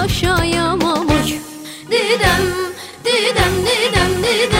yaşayamam Dedem, dedem, dedem, dedem.